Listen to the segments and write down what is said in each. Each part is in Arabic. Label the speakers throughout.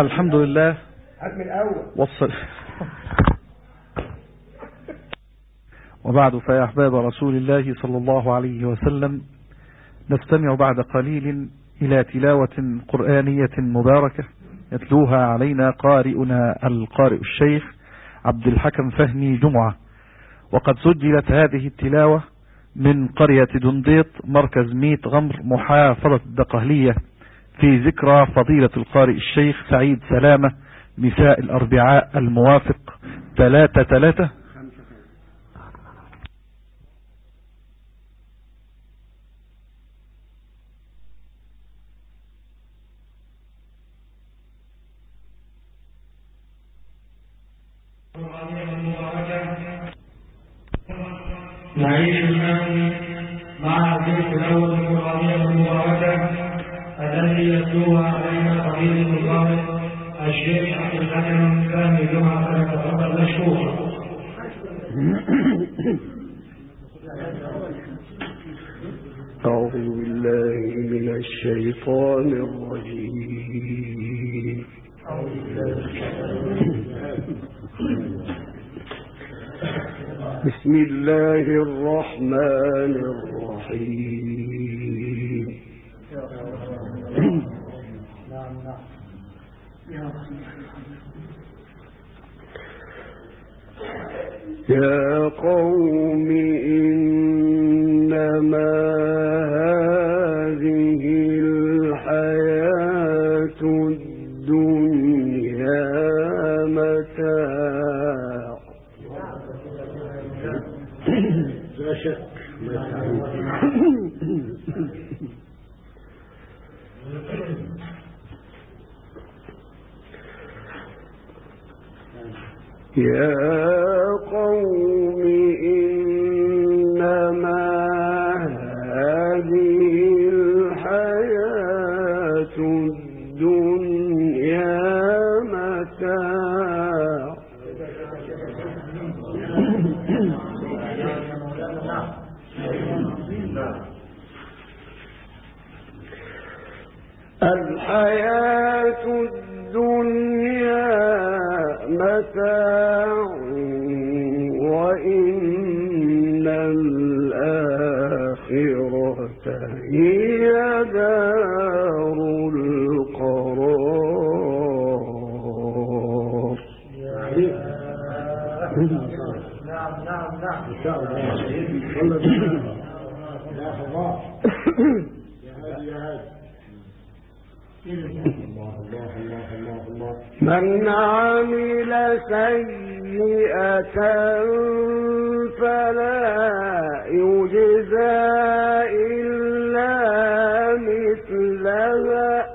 Speaker 1: الحمد لله.
Speaker 2: هات الأول.
Speaker 1: والصل وبعد فيا أحباب رسول الله صلى الله عليه وسلم نستمع بعد قليل إلى تلاوة قرآنية مباركة يتلوها علينا قارئنا القارئ الشيخ عبد الحكم فهمي جمعة. وقد سجلت هذه التلاوة من قرية دنديط مركز ميت غمر محافظة الدقهلية في ذكرى فضيلة القارئ الشيخ سعيد سلامة مساء الأربعاء الموافق. ثلاثة ثلاثة.
Speaker 3: نعيش الآن مع الجزء الأول من القضية المباركة التي يتلوها علينا قليل النظام الشيخ عبد الحكم فهمي جمعة فليتفضل مشكورا.
Speaker 4: أعوذ بالله من الشيطان الرجيم. بسم الله الرحمن الرحيم. يا قوم إنما يا من عمل سيئة فلا يجزى إلا مثلها.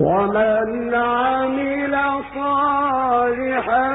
Speaker 4: ومن عمل صالحا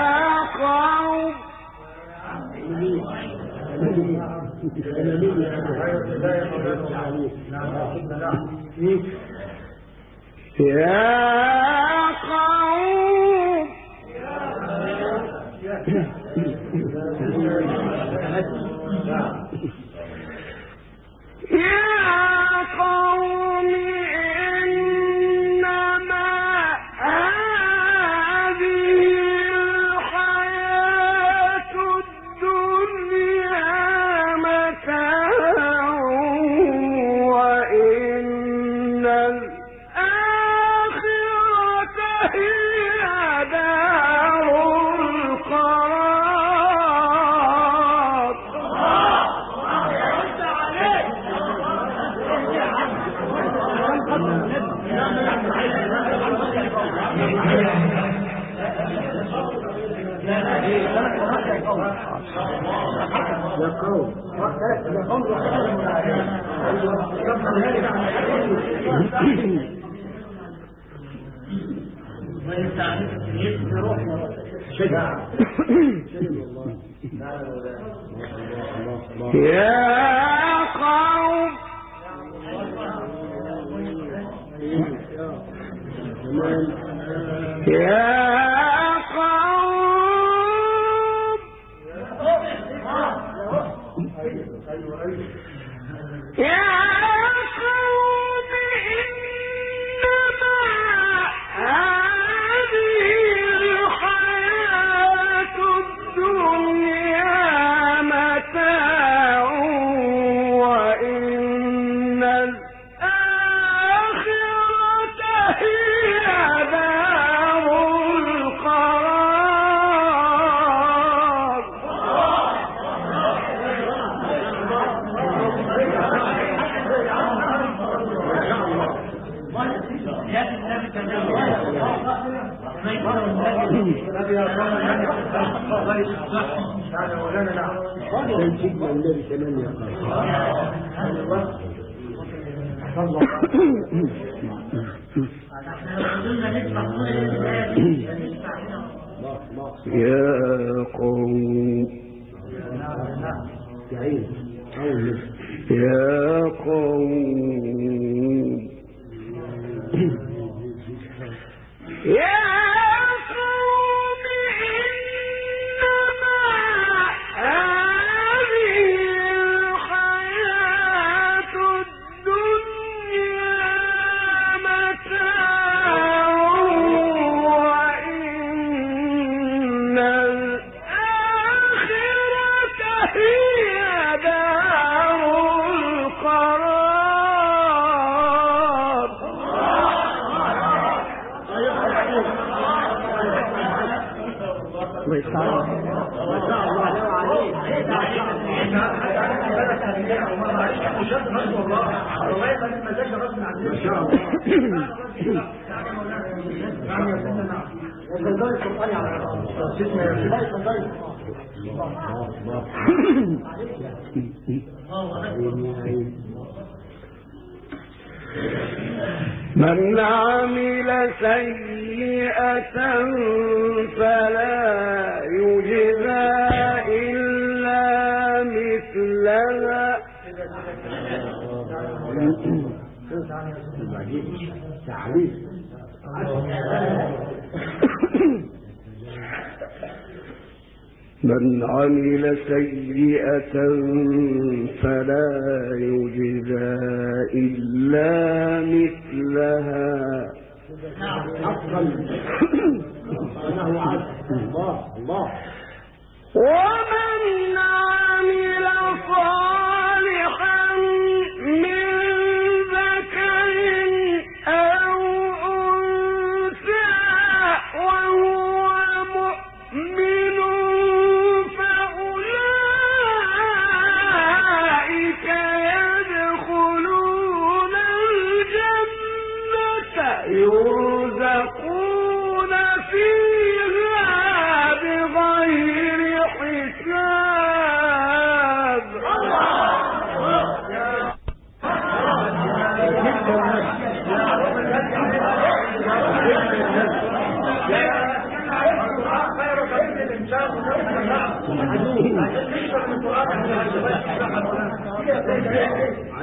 Speaker 4: يا قوم يا قوم
Speaker 2: يا قوم يا قوم
Speaker 4: يا يا قوم.
Speaker 2: ما شاء الله ما شاء الله
Speaker 4: من عمل سيئة فلا يجزى إلا مثلها. من عمل سيئة فلا يجزى إلا مثلها. ومن عمل صالحا من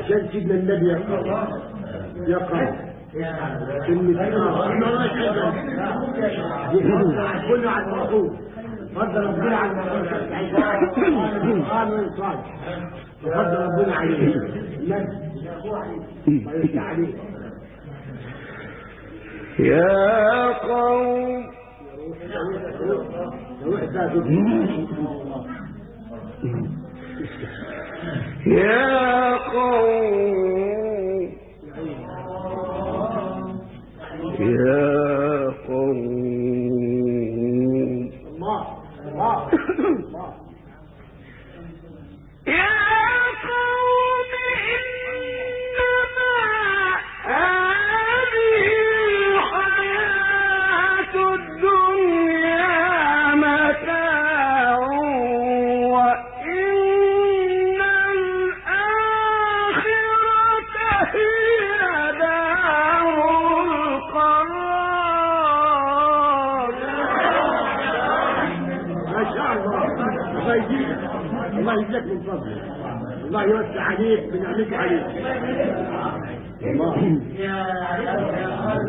Speaker 2: عشان سيدنا النبي يقرأ يقرأ كلمة كله على الرسول فضل ربنا على الرسول قال صالح فضل ربنا عليه النبي فيفتح عليه
Speaker 4: يا قوم
Speaker 2: ذاته
Speaker 4: يا قوم يا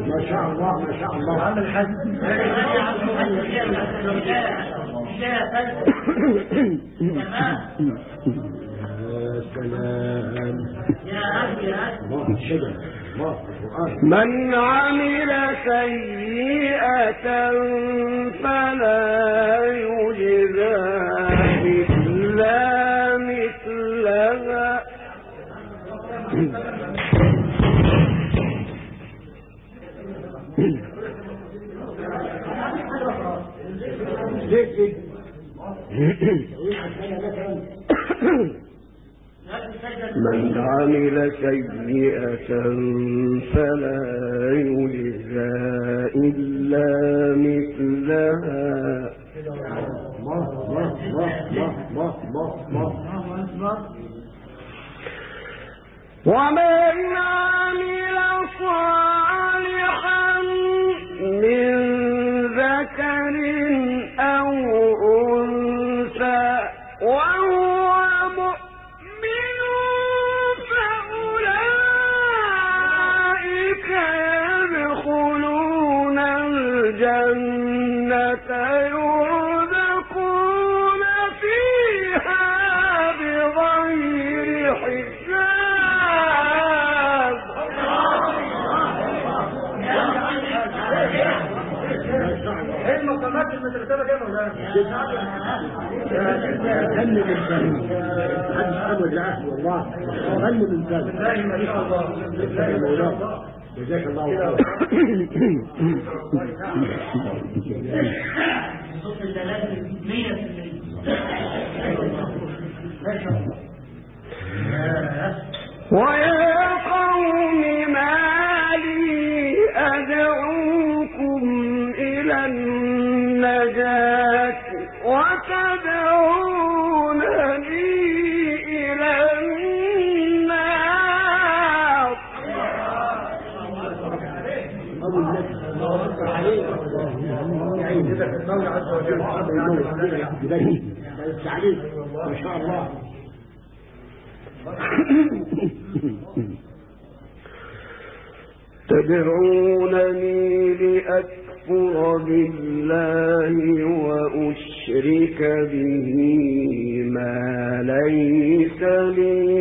Speaker 2: ما شاء الله ما شاء الله.
Speaker 3: عم الحاج
Speaker 2: يا سلام شجر الله القرآن
Speaker 4: من عمل سيئة عمل سيئة فلا يجزى إلا مثلها. ومن عمل صالحا من ذكر أو أنثى
Speaker 3: بالله ما شاء الله بالله
Speaker 2: يا
Speaker 3: ما شاء
Speaker 2: مولانا
Speaker 3: الله.
Speaker 2: جزاك الله خير
Speaker 4: ويا تدعونني لأكفر بالله وأشرك به ما ليس لي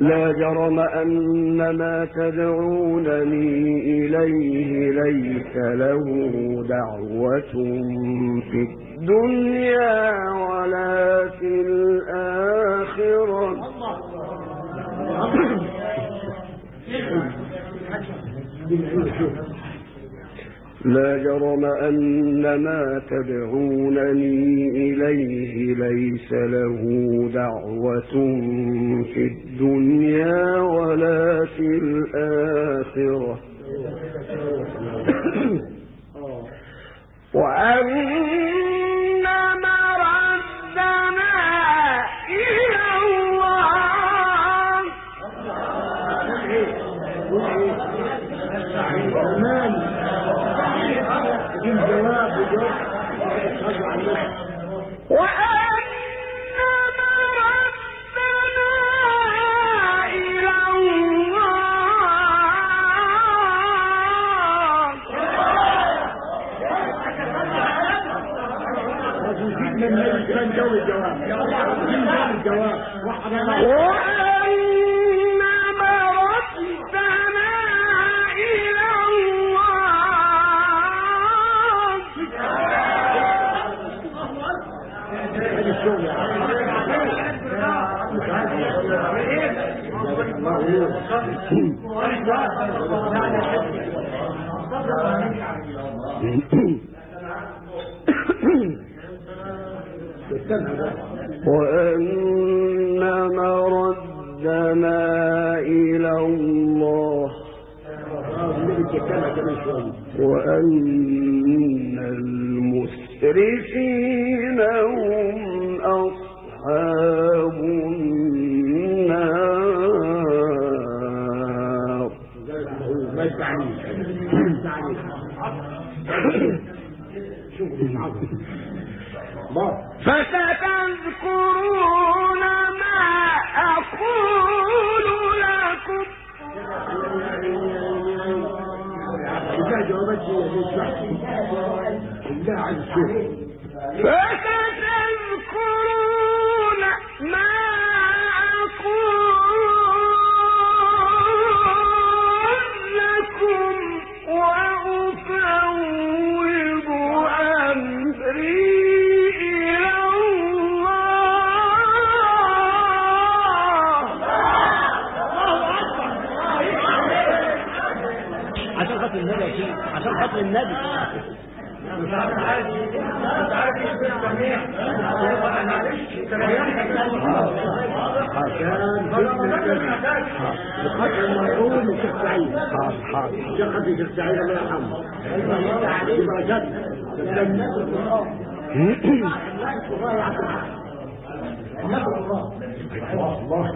Speaker 4: لا جرم أن ما تدعونني إليه ليس له دعوة في الدنيا ولا في الآخرة لا جرم أن ما تدعونني إليه ليس له دعوة في الدنيا ولا في الآخرة. وأن مردنا إلى الله.
Speaker 2: جيب جواب وجواب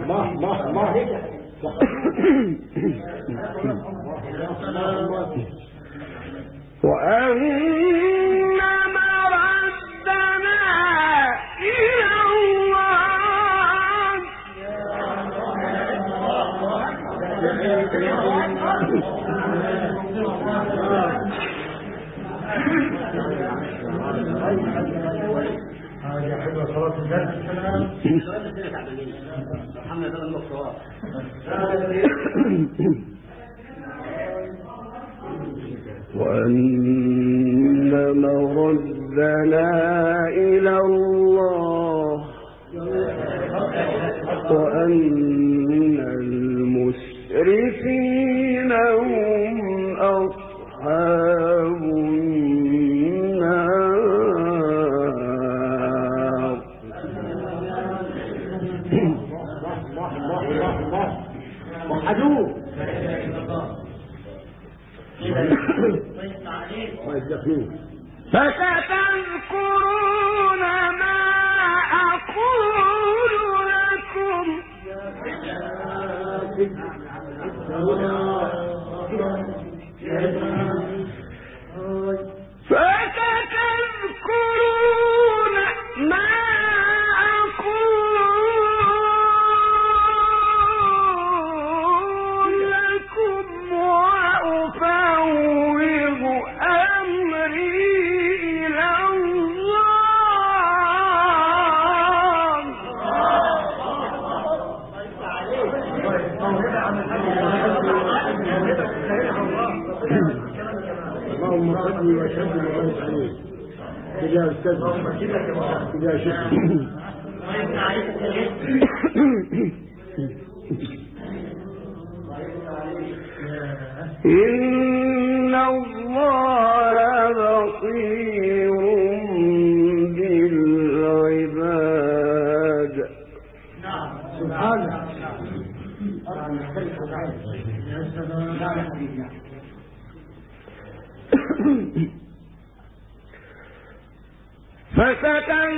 Speaker 4: الله
Speaker 2: الله
Speaker 4: الله ربنا تعبانين ارحمنا بقى وأن مردنا إلى الله وأن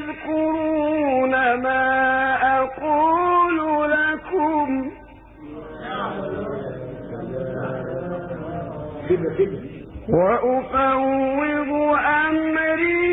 Speaker 4: فستذكرون ما أقول لكم. وأفوض أمري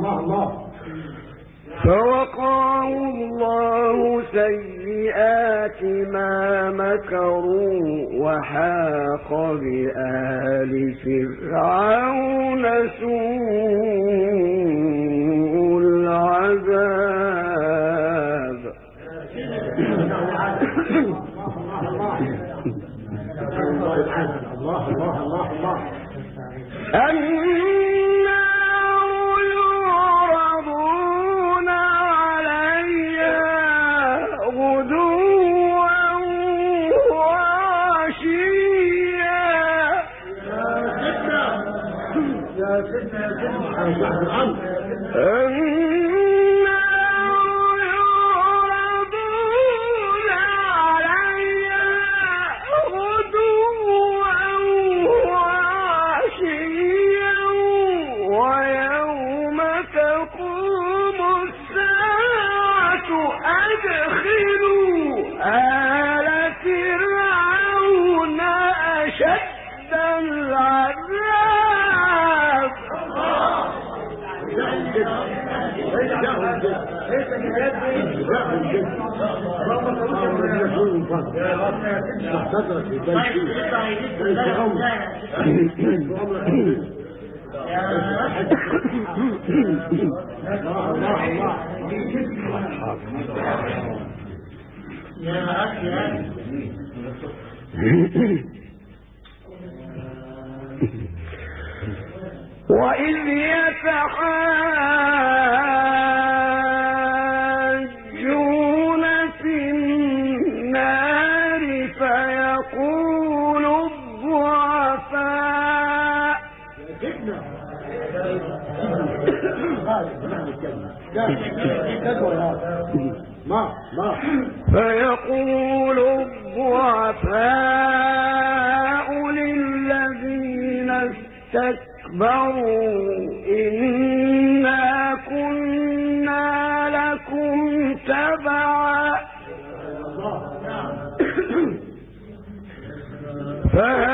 Speaker 4: الله الله. فوقعوا الله سيئات ما مكروا وحاق بآل فرعون سوء العذاب.
Speaker 2: الله الله الله الله.
Speaker 4: الله الله الله النار وإذ يتحاجون فيقول الضعفاء للذين استكبروا إنا كنا لكم تبعا. فهل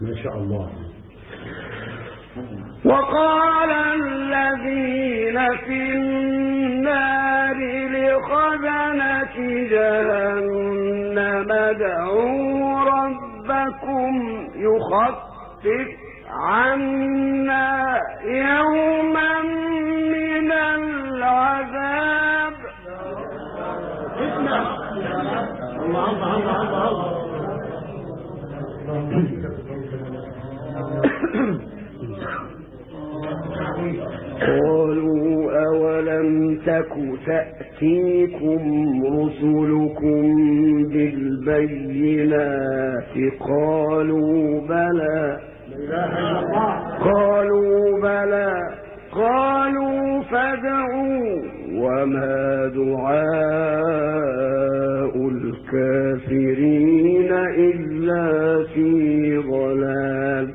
Speaker 2: ما شاء الله.
Speaker 4: وقال الذين في النار لخزنة جهنم ادعوا ربكم يخفف عنا يوما العذاب
Speaker 2: الله الله الله الله
Speaker 4: قالوا أولم تك تأتيكم رسلكم بالبينات؟ قالوا بلى. قالوا بلى. قالوا فادعوا وما دعاء الكافرين إلا في ضلال.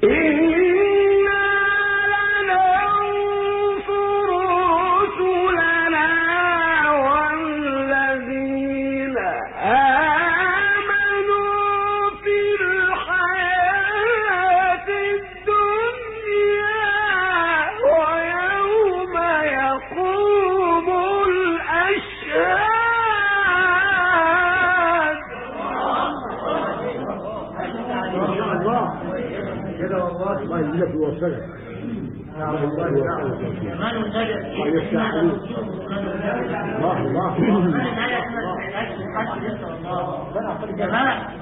Speaker 4: إنا إنا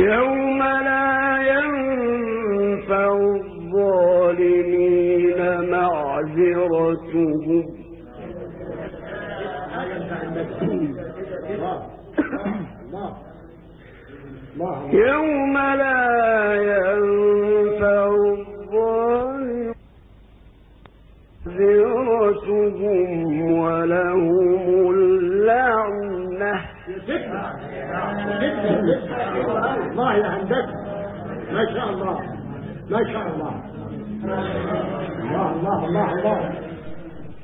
Speaker 4: يوم لا ينفع الظالمين معذرتهم يوم لا
Speaker 2: الله يا ما شاء الله ما شاء الله. الله الله الله الله.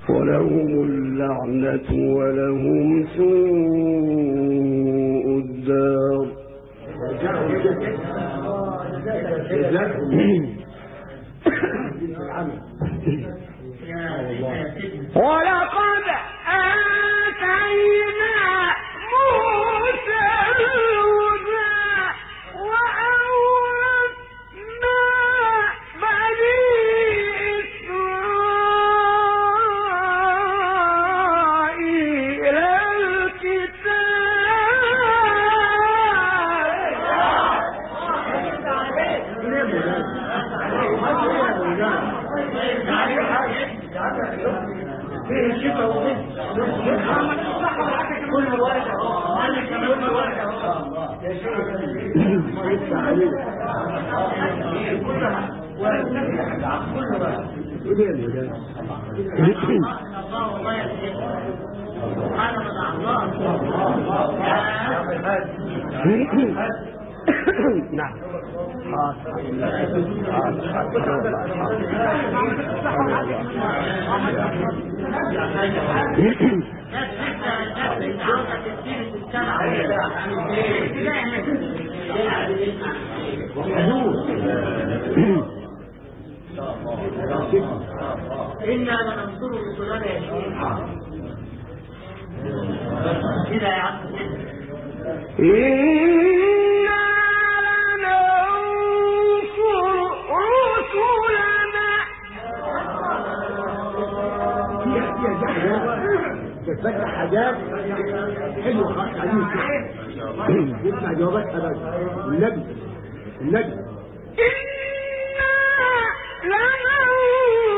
Speaker 4: ولهم اللعنة ولهم سوء الدار. ولقد
Speaker 3: الله والله يا
Speaker 4: نعم
Speaker 3: إنا لننصر رسلنا يا شيخ كده يا عم
Speaker 4: إنا لننصر رسلنا
Speaker 2: تتفتح حاجات حلوة خالص يسمع جوابات أبدا. النبي النبي
Speaker 4: إنا لننصر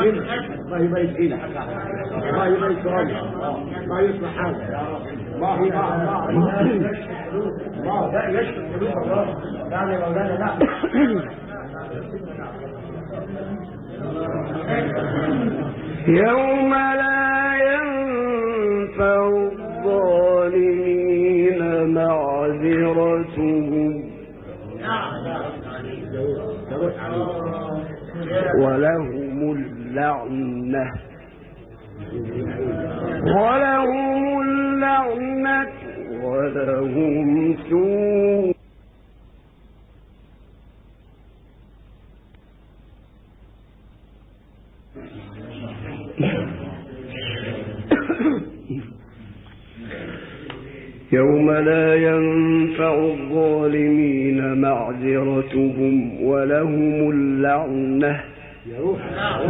Speaker 2: الله يكرمك الله يبارك فيك الله يبارك فيك الله يصلح حالك الله الله الله لا الله. يعني مولانا لا
Speaker 4: يوم لا ينفع الظالمين معذرتهم. ولهم اللعنة. ولهم اللعنة ولهم سوء. يوم لا ينفع الظالمين معذرتهم ولهم اللعنة.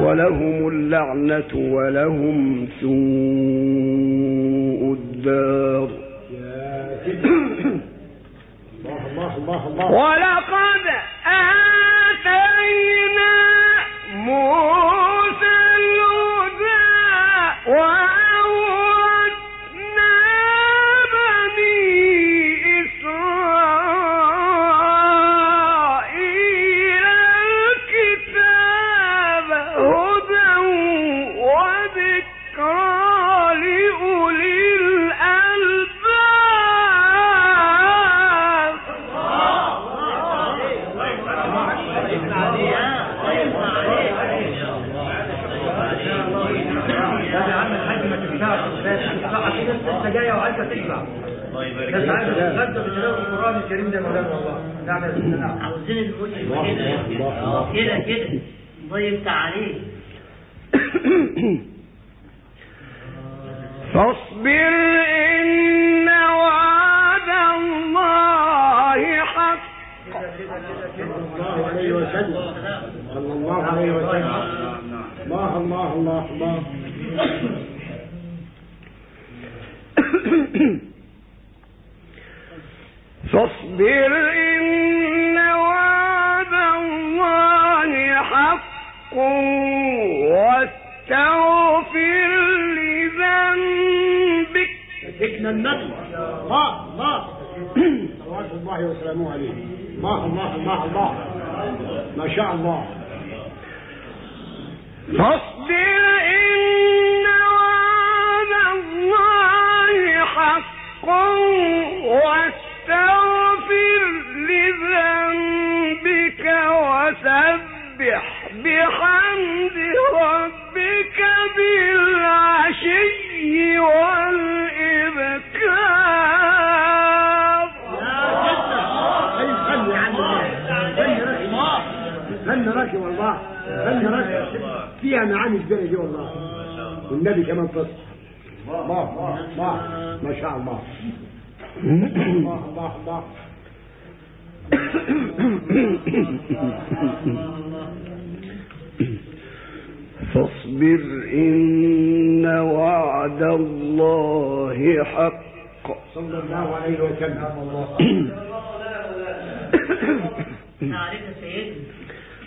Speaker 4: ولهم اللعنة ولهم سوء الدار. ولقد آتينا موسى
Speaker 2: خلي فيها معاني كبيرة دي الله. والنبي كمان فصل الله الله الله. ما شاء الله. الله الله الله.
Speaker 4: فاصبر إن وعد الله حق.
Speaker 2: صلى الله عليه وسلم.
Speaker 5: نعم، الله. نعم، عليك سيدنا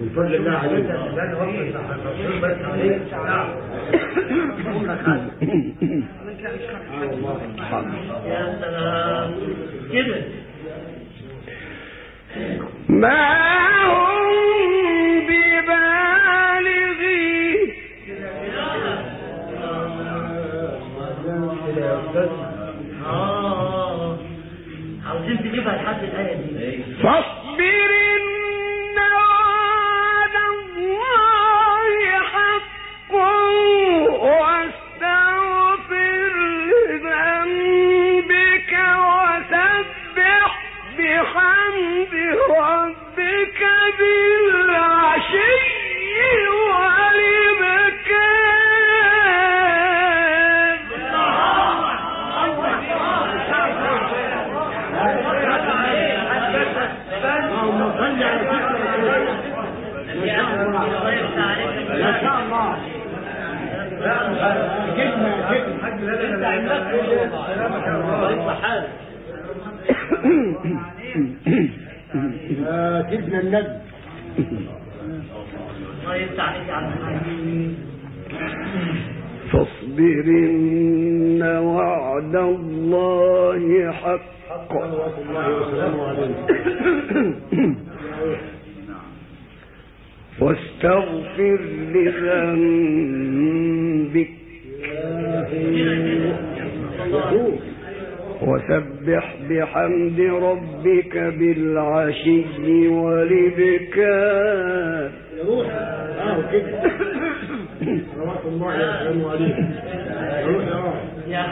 Speaker 2: بكل الله الرسول
Speaker 5: بس نعم كده
Speaker 4: ما ما شاء الله
Speaker 5: جبنا
Speaker 2: جبنا جبنا النبي
Speaker 4: فاصبرن وعد الله حق.
Speaker 2: صلوات الله وسلامه عليه.
Speaker 4: واستغفر لذنبك. وسبح بحمد ربك بالعشي والإبكار.
Speaker 2: روح كده صلوات الله وسلامه عليه يا روح يا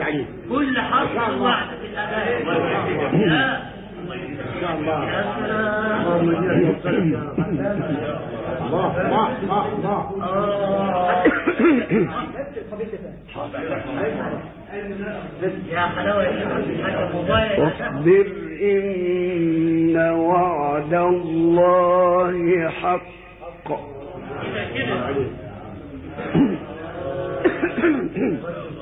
Speaker 2: عليه
Speaker 5: كل حرف في لا
Speaker 2: شاء الله. الله الله الله الله.
Speaker 5: يا حلاوة
Speaker 4: واصبر إن وعد الله حق.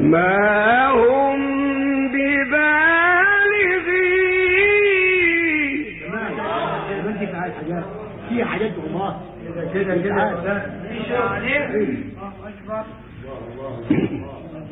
Speaker 4: ما هم ببالغين
Speaker 2: في حاجات في والله كده كده
Speaker 5: يا سيدنا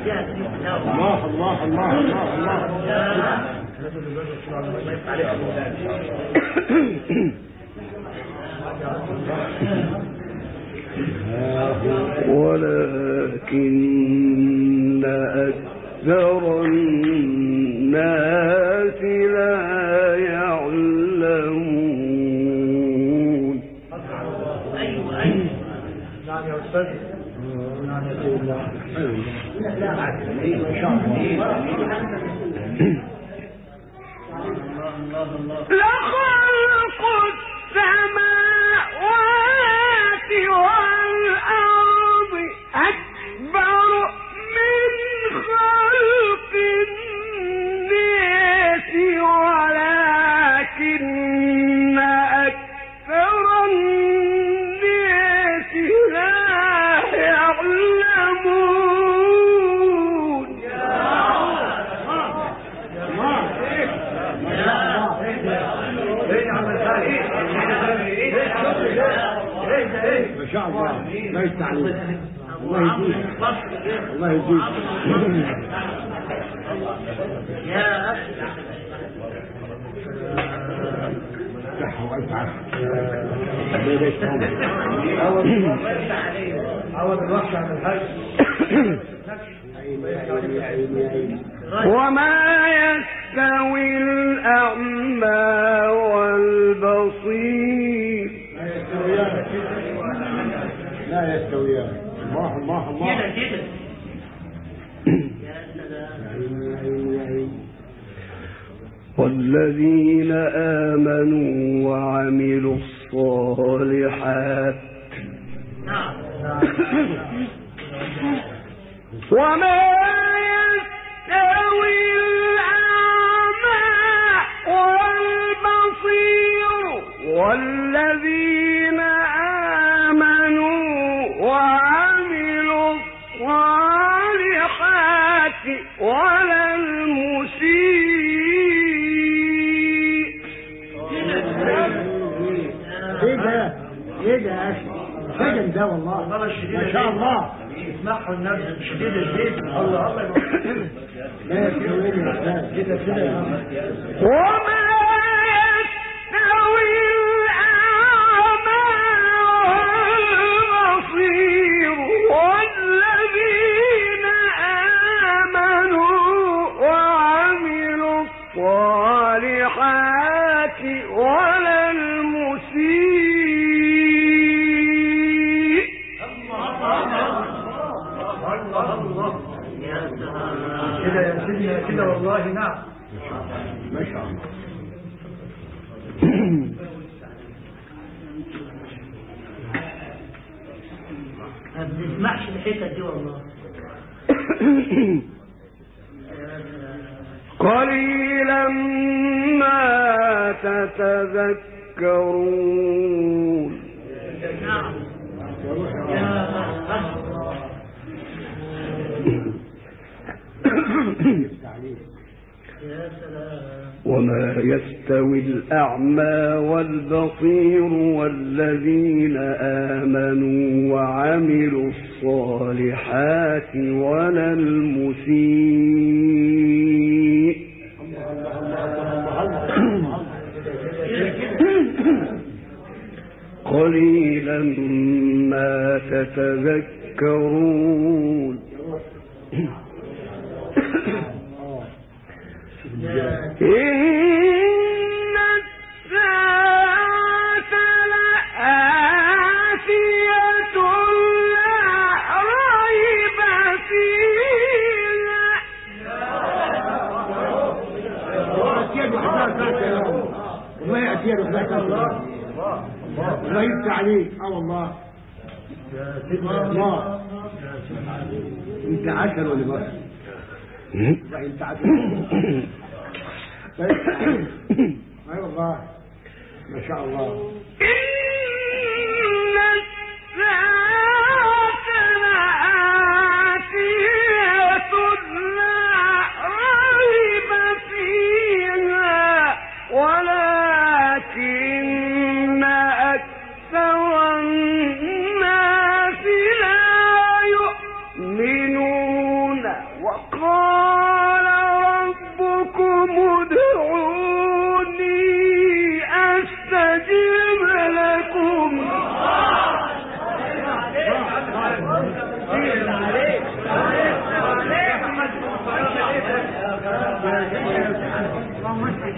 Speaker 2: الله الله الله الله الله.
Speaker 4: ولكن أكثر الناس
Speaker 3: يا
Speaker 2: عافية
Speaker 4: وما يستوي الأعمى والبصير.
Speaker 2: لا يستويان. لا يستويان. الله الله الله.
Speaker 4: والذين آمنوا وعملوا الصالحات. وما يستوي الأعمى والبصير والذين
Speaker 2: ده والله. ما شاء الله.
Speaker 3: اسمعوا النبي شديد البيت الله. الله
Speaker 2: لا.
Speaker 3: كده كده
Speaker 5: دي والله.
Speaker 4: قليلا ما تتذكرون.
Speaker 5: نعم. يا
Speaker 4: وما يستوي الأعمى والبصير والذين آمنوا الصالحات ولا المسيء. قليلا ما تتذكرون.
Speaker 2: عسل ولا لا انت عسل اي والله. ما شاء الله.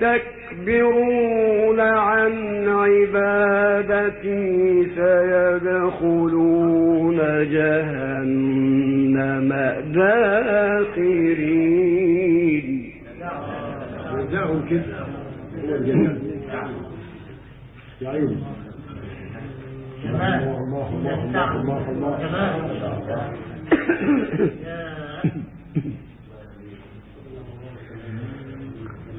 Speaker 4: يستكبرون عن عبادتي سيدخلون جهنم داخرين.
Speaker 2: جزاهم هو يا الله الله الله الله الله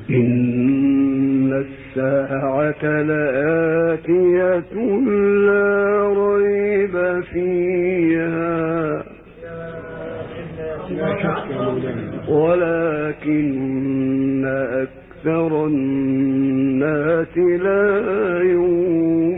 Speaker 4: إن الساعة لآتية لا ريب فيها. ولكن أكثر الناس لا يؤمنون.